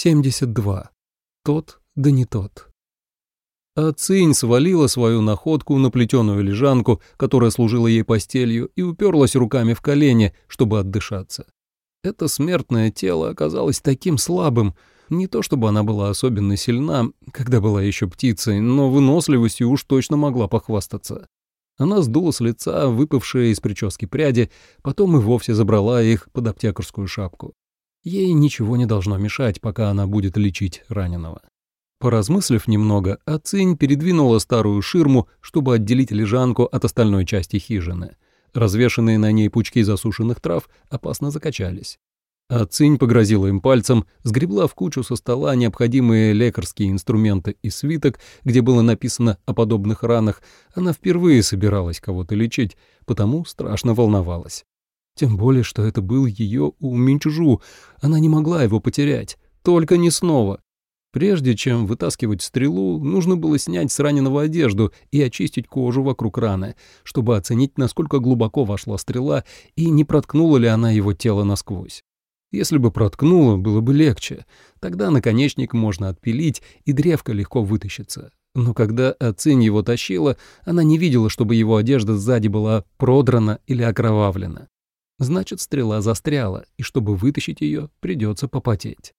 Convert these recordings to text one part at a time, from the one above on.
72. Тот, да не тот. А Цинь свалила свою находку на плетеную лежанку, которая служила ей постелью, и уперлась руками в колени, чтобы отдышаться. Это смертное тело оказалось таким слабым, не то чтобы она была особенно сильна, когда была еще птицей, но выносливостью уж точно могла похвастаться. Она сдула с лица выпавшие из прически пряди, потом и вовсе забрала их под аптекарскую шапку. Ей ничего не должно мешать, пока она будет лечить раненого. Поразмыслив немного, Ацинь передвинула старую ширму, чтобы отделить лежанку от остальной части хижины. Развешенные на ней пучки засушенных трав опасно закачались. Ацинь погрозила им пальцем, сгребла в кучу со стола необходимые лекарские инструменты и свиток, где было написано о подобных ранах. Она впервые собиралась кого-то лечить, потому страшно волновалась. Тем более, что это был ее у Минчжу, она не могла его потерять, только не снова. Прежде чем вытаскивать стрелу, нужно было снять с раненого одежду и очистить кожу вокруг раны, чтобы оценить, насколько глубоко вошла стрела и не проткнула ли она его тело насквозь. Если бы проткнула, было бы легче. Тогда наконечник можно отпилить, и древко легко вытащится. Но когда Ацинь его тащила, она не видела, чтобы его одежда сзади была продрана или окровавлена. Значит, стрела застряла, и чтобы вытащить ее, придется попотеть.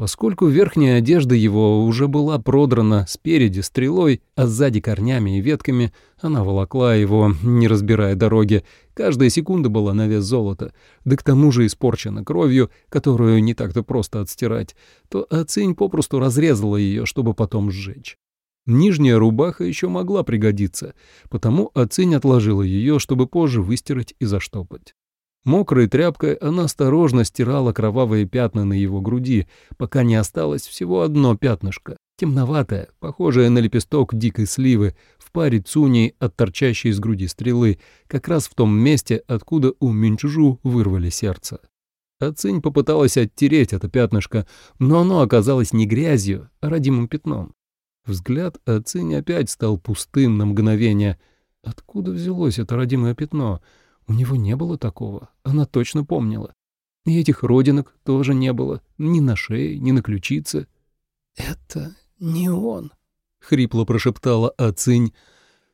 Поскольку верхняя одежда его уже была продрана спереди стрелой, а сзади корнями и ветками, она волокла его, не разбирая дороги. Каждая секунда была на вес золота, да к тому же испорчена кровью, которую не так-то просто отстирать, то Ацинь попросту разрезала ее, чтобы потом сжечь. Нижняя рубаха еще могла пригодиться, потому Ацинь отложила ее, чтобы позже выстирать и заштопать. Мокрой тряпкой она осторожно стирала кровавые пятна на его груди, пока не осталось всего одно пятнышко, темноватое, похожее на лепесток дикой сливы, в паре цуней от торчащей из груди стрелы, как раз в том месте, откуда у Минчжу вырвали сердце. Ацинь попыталась оттереть это пятнышко, но оно оказалось не грязью, а родимым пятном. Взгляд Ацинь опять стал пустым на мгновение. Откуда взялось это родимое пятно — у него не было такого, она точно помнила. И этих родинок тоже не было, ни на шее, ни на ключице. «Это не он», — хрипло прошептала Ацинь.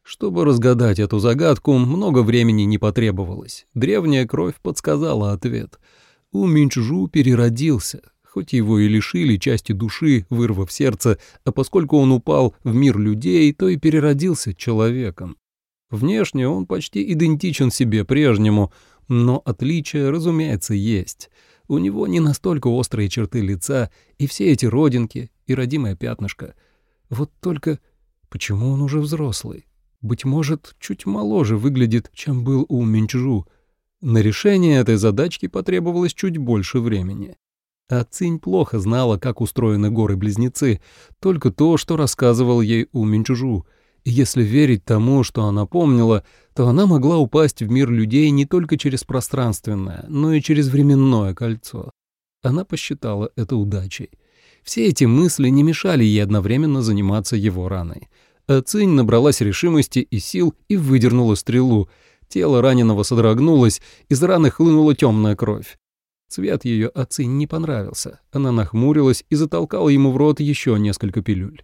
Чтобы разгадать эту загадку, много времени не потребовалось. Древняя кровь подсказала ответ. У Минчжу переродился, хоть его и лишили части души, вырвав сердце, а поскольку он упал в мир людей, то и переродился человеком. Внешне он почти идентичен себе прежнему, но отличия, разумеется, есть. У него не настолько острые черты лица, и все эти родинки, и родимое пятнышко. Вот только почему он уже взрослый? Быть может, чуть моложе выглядит, чем был у Минчжу. На решение этой задачки потребовалось чуть больше времени. А Цинь плохо знала, как устроены горы-близнецы, только то, что рассказывал ей у Если верить тому, что она помнила, то она могла упасть в мир людей не только через пространственное, но и через временное кольцо. Она посчитала это удачей. Все эти мысли не мешали ей одновременно заниматься его раной. А Цинь набралась решимости и сил и выдернула стрелу. Тело раненого содрогнулось, из раны хлынула темная кровь. Цвет ее Ацинь не понравился. Она нахмурилась и затолкала ему в рот еще несколько пилюль.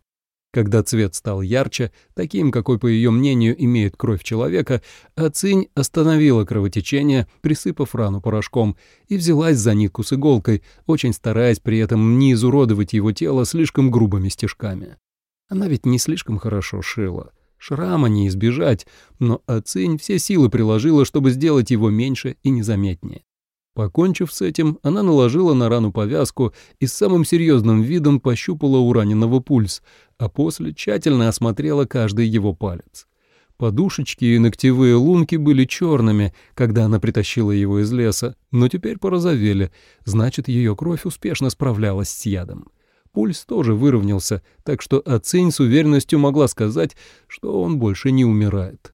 Когда цвет стал ярче, таким, какой, по ее мнению, имеет кровь человека, Ацинь остановила кровотечение, присыпав рану порошком, и взялась за нитку с иголкой, очень стараясь при этом не изуродовать его тело слишком грубыми стежками. Она ведь не слишком хорошо шила. Шрама не избежать, но Ацинь все силы приложила, чтобы сделать его меньше и незаметнее. Покончив с этим, она наложила на рану повязку и с самым серьезным видом пощупала у раненого пульс, а после тщательно осмотрела каждый его палец. Подушечки и ногтевые лунки были черными, когда она притащила его из леса, но теперь порозовели, значит, ее кровь успешно справлялась с ядом. Пульс тоже выровнялся, так что Ацинь с уверенностью могла сказать, что он больше не умирает.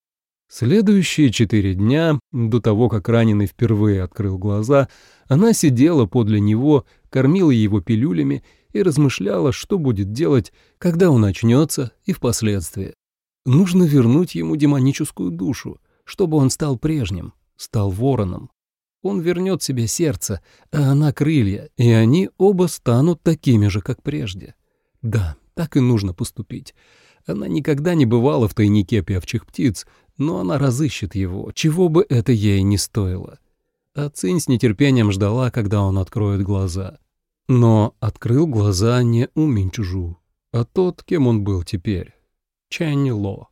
Следующие четыре дня, до того, как раненый впервые открыл глаза, она сидела подле него, кормила его пилюлями и размышляла, что будет делать, когда он очнется и впоследствии. Нужно вернуть ему демоническую душу, чтобы он стал прежним, стал вороном. Он вернет себе сердце, а она крылья, и они оба станут такими же, как прежде. Да, так и нужно поступить. Она никогда не бывала в тайнике певчих птиц, но она разыщет его, чего бы это ей не стоило. А Цинь с нетерпением ждала, когда он откроет глаза. Но открыл глаза не у Минчжу, а тот, кем он был теперь — Чэнни Ло.